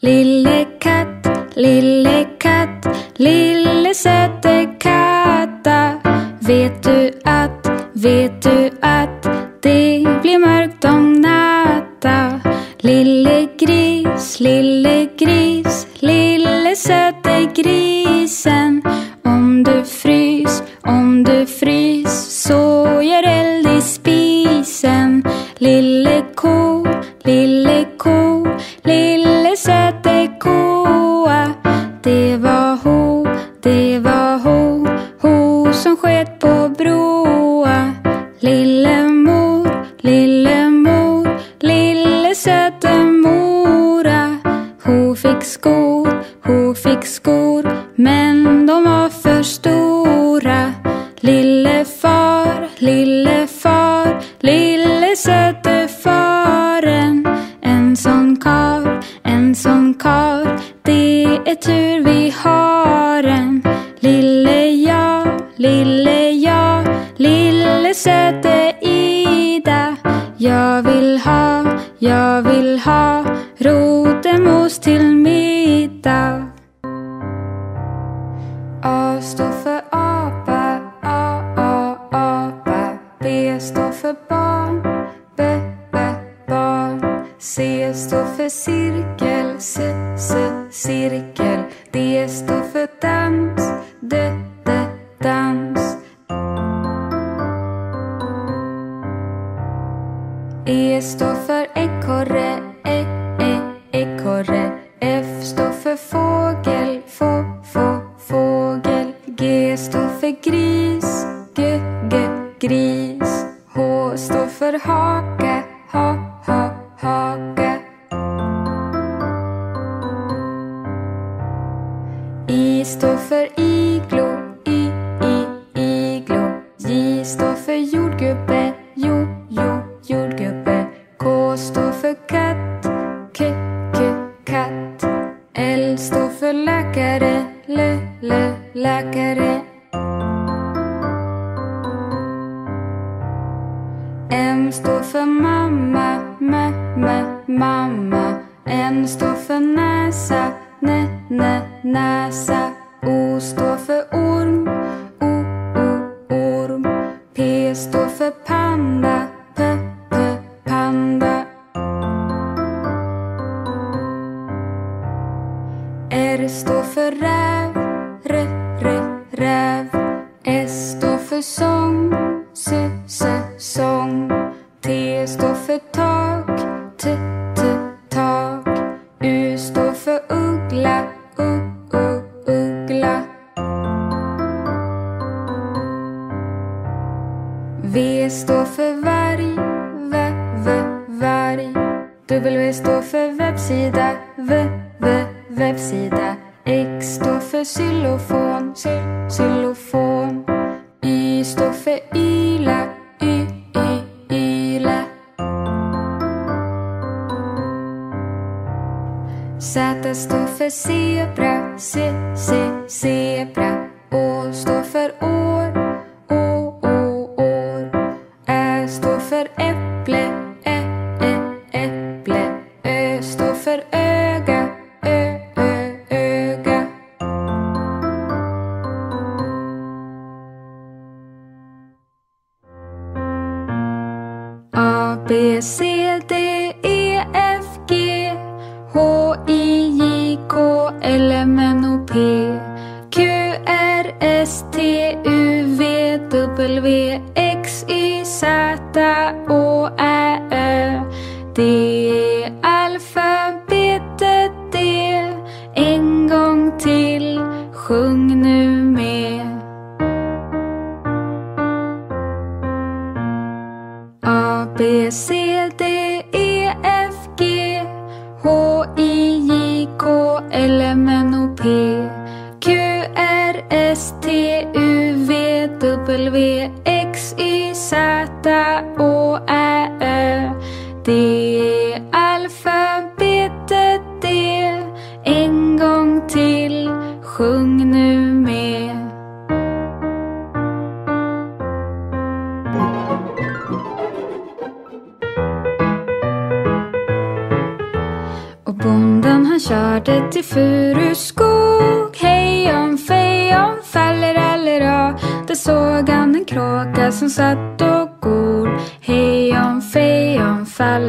Lille katt, lille katt, lille fick skor, hon fick skor, men de var för stora. Lille far, lille far, lille söte faren. En sån kar, en sån kar, det är tur vi har en. Lille jag, lille jag, lille söte Ida. Jag vill ha, jag vill ha rotemos till middag. A står för apa, A, A, apa. B står för barn, B, B, barn. C står för cirkel, C, C, cirkel. D står för dans, D, D, dans. E står för ekorre, E, E, ekorre. F står för fågel, Få, få, fågel. G står för gris, G, G, gris. H står för haka, Ha, ha, haka. I står för iglo, I, I, iglo. J står för jordgubbe, nasa. Z står för zebra, C, C, zebra. Å står sjung nu.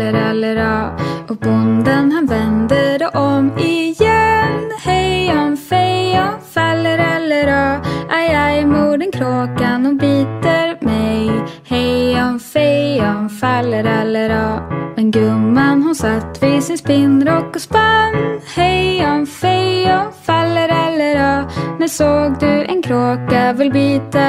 Om. Och bonden han vänder om igen. Hej om fej om. Aj, aj, modern kråkan och biter mig. Hej om fej om. Men gumman hon satt vid sin spinnrock och spann. Hej om fej om. När såg du en kråka vill bita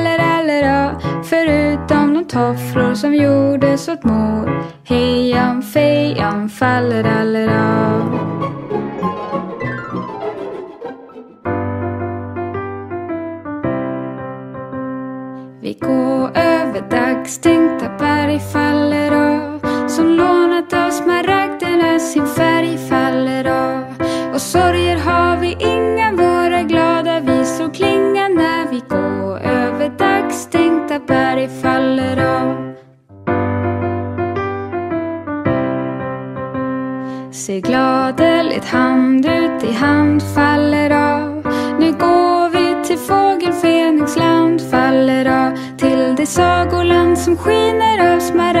om. Förutom de tofflor som gjordes åt mor. Hejan fejan fallerallera. Vi går över dagstänkta berg faller av Som lånat av smaragderna sin färg faller av Och sorger har vi inga, vår taget hand ut i hand faller av Nu går vi till fågel Fenixland faller av Till det sagoland som skiner av smaragd.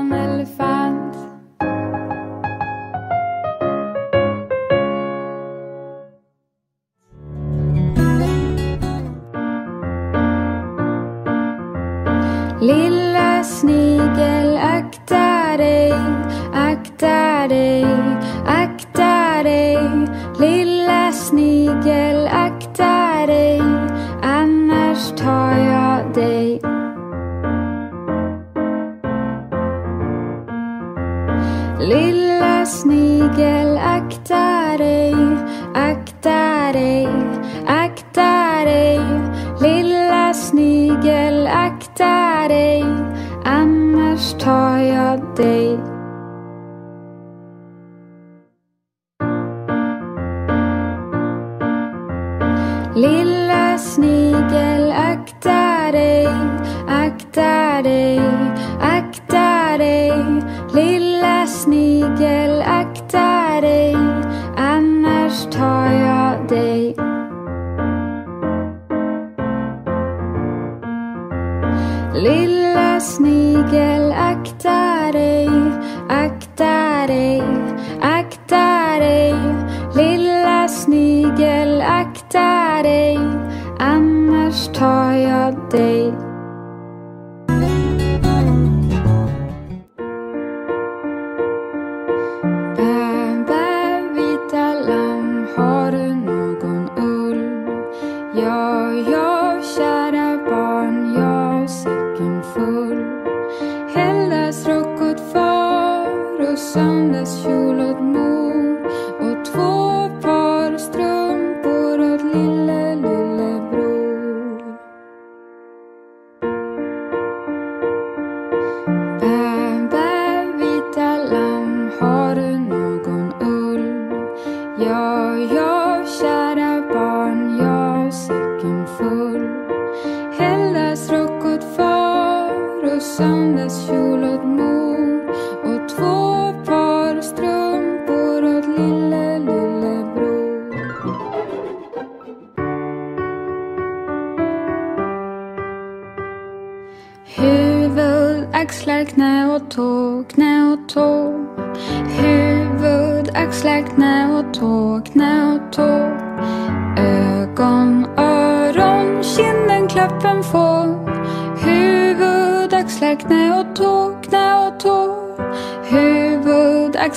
Lilla snigel, akta dig, akta dig, annars tar jag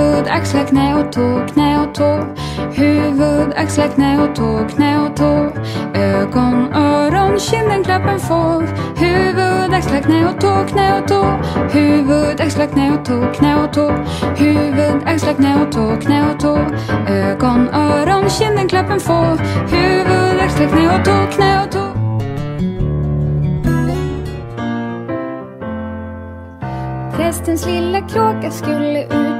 Huvud, axlar, knä och tå, knä och tå. Huvud, axlar, knä och tå, knä och tå. Ögon, öron, kinden, klappen får. Huvud, axlar, knä och tå, knä och tå. Huvud, axlar, knä och tå, knä och tå. Huvud, axlar, knä och tå, knä och tå. Ögon, öron, kinden, klappen får. Huvud, axlar, knä och tå, knä och tå. Prästens lilla kråka skulle ut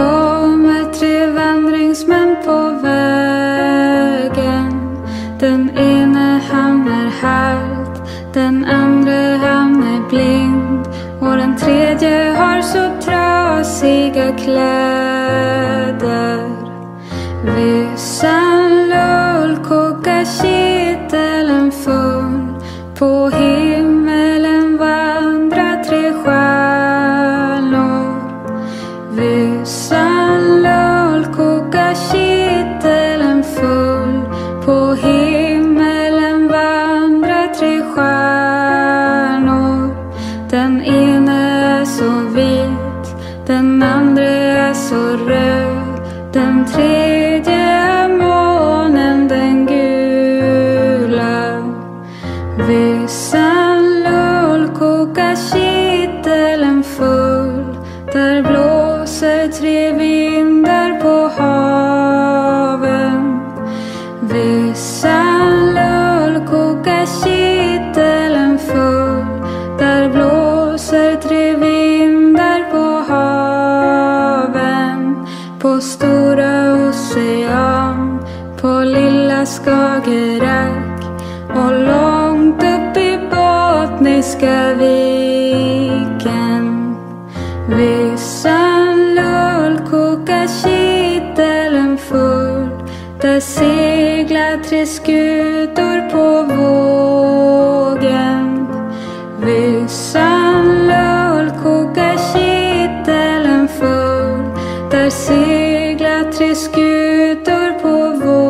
Kommer tre vandringsmän på vägen. Den ene han är halt, den andra han är blind. Och den tredje har så trasiga kläder. listen. Där tre skutor på vår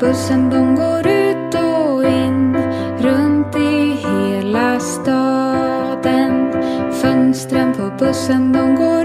Bussen de går ut och in runt i hela staden. Fönstren på bussen de går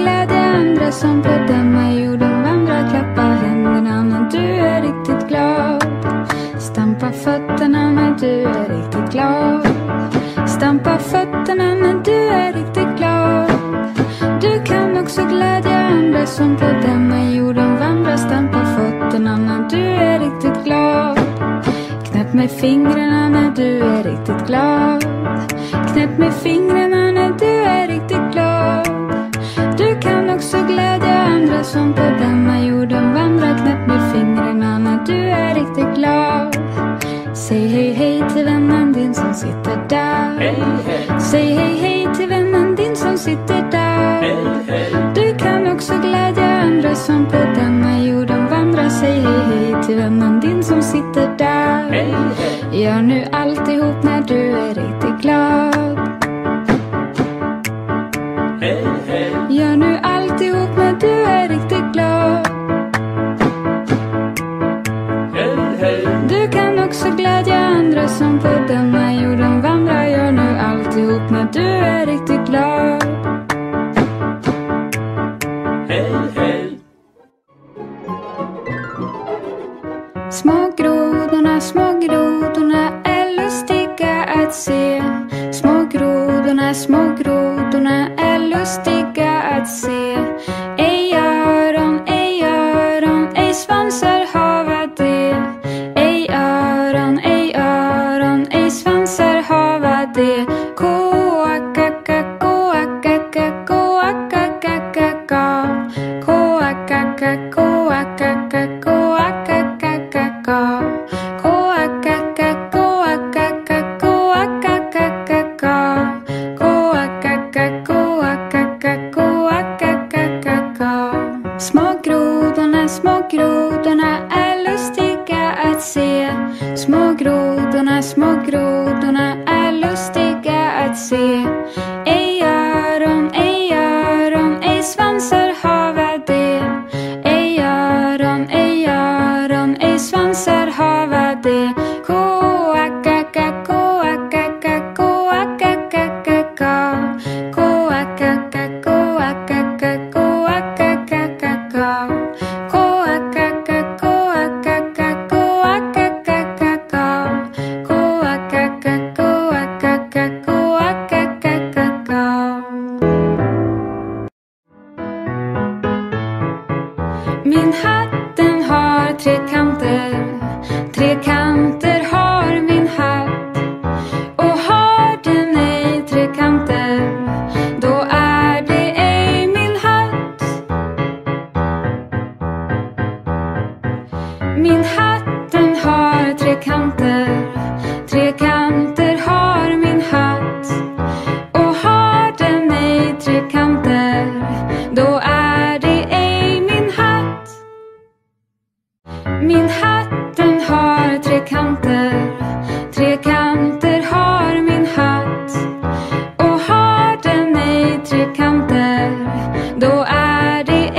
glädje andra som på bedöma jorden vandra, klappa händerna när du är riktigt glad. Stampa fötterna när du är riktigt glad. Stampa fötterna när du är riktigt glad. Du kan också glädja andra som på denna jorden vandrar. Stampa fötterna när du är riktigt glad. Knäpp med fingrarna när du är riktigt glad. Säg hej hej till vännen din som sitter där. Hej, hej. Säg hej hej till vännen din som sitter där. Hej, hej! du kan också glädja andra som på denna jorden vandrar. Säg hej hej till vännen din som sitter där. Hej hej! Gör nu alltihop när du